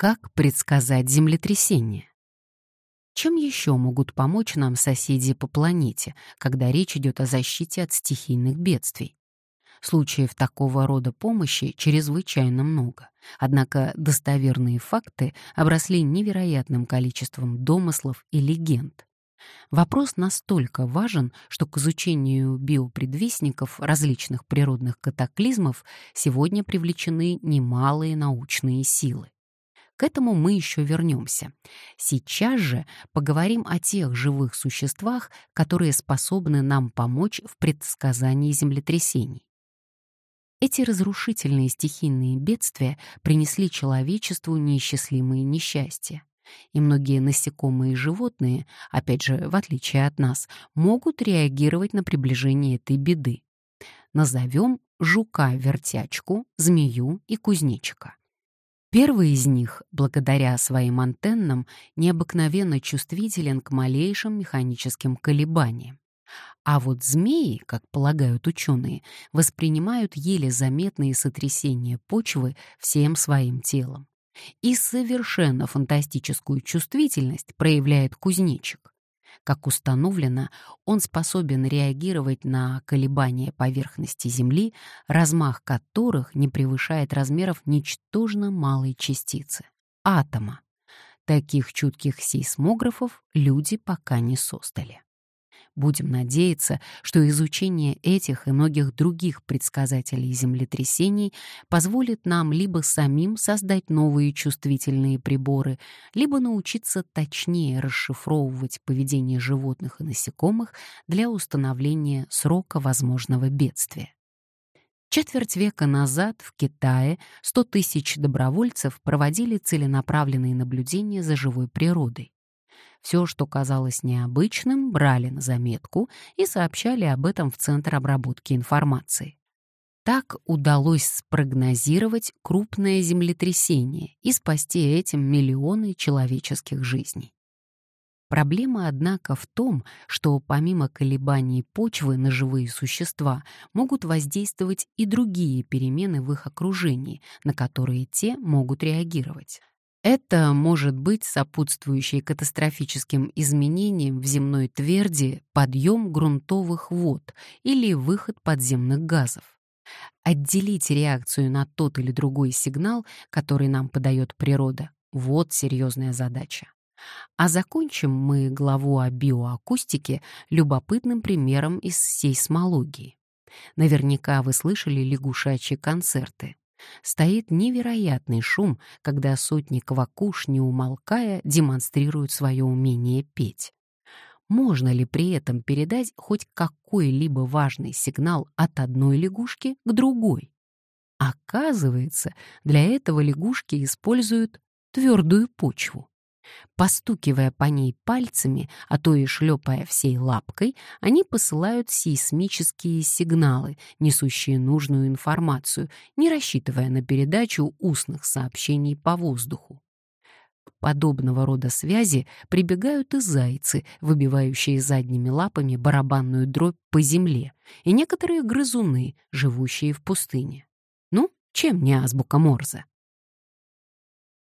Как предсказать землетрясение? Чем еще могут помочь нам соседи по планете, когда речь идет о защите от стихийных бедствий? Случаев такого рода помощи чрезвычайно много, однако достоверные факты обросли невероятным количеством домыслов и легенд. Вопрос настолько важен, что к изучению биопредвестников различных природных катаклизмов сегодня привлечены немалые научные силы. К этому мы еще вернемся. Сейчас же поговорим о тех живых существах, которые способны нам помочь в предсказании землетрясений. Эти разрушительные стихийные бедствия принесли человечеству неисчислимые несчастья. И многие насекомые и животные, опять же, в отличие от нас, могут реагировать на приближение этой беды. Назовем жука-вертячку, змею и кузнечика. Первый из них, благодаря своим антеннам, необыкновенно чувствителен к малейшим механическим колебаниям. А вот змеи, как полагают ученые, воспринимают еле заметные сотрясения почвы всем своим телом. И совершенно фантастическую чувствительность проявляет кузнечик. Как установлено, он способен реагировать на колебания поверхности Земли, размах которых не превышает размеров ничтожно малой частицы — атома. Таких чутких сейсмографов люди пока не создали. Будем надеяться, что изучение этих и многих других предсказателей землетрясений позволит нам либо самим создать новые чувствительные приборы, либо научиться точнее расшифровывать поведение животных и насекомых для установления срока возможного бедствия. Четверть века назад в Китае 100 тысяч добровольцев проводили целенаправленные наблюдения за живой природой. Все, что казалось необычным, брали на заметку и сообщали об этом в Центр обработки информации. Так удалось спрогнозировать крупное землетрясение и спасти этим миллионы человеческих жизней. Проблема, однако, в том, что помимо колебаний почвы на живые существа могут воздействовать и другие перемены в их окружении, на которые те могут реагировать. Это может быть сопутствующий катастрофическим изменениям в земной тверди подъем грунтовых вод или выход подземных газов. Отделить реакцию на тот или другой сигнал, который нам подает природа, вот серьезная задача. А закончим мы главу о биоакустике любопытным примером из сейсмологии. Наверняка вы слышали лягушачьи концерты. Стоит невероятный шум, когда сотни квакуш, не умолкая, демонстрируют свое умение петь. Можно ли при этом передать хоть какой-либо важный сигнал от одной лягушки к другой? Оказывается, для этого лягушки используют твердую почву. Постукивая по ней пальцами, а то и шлепая всей лапкой, они посылают сейсмические сигналы, несущие нужную информацию, не рассчитывая на передачу устных сообщений по воздуху. К подобного рода связи прибегают и зайцы, выбивающие задними лапами барабанную дробь по земле, и некоторые грызуны, живущие в пустыне. Ну, чем не азбука Морзе?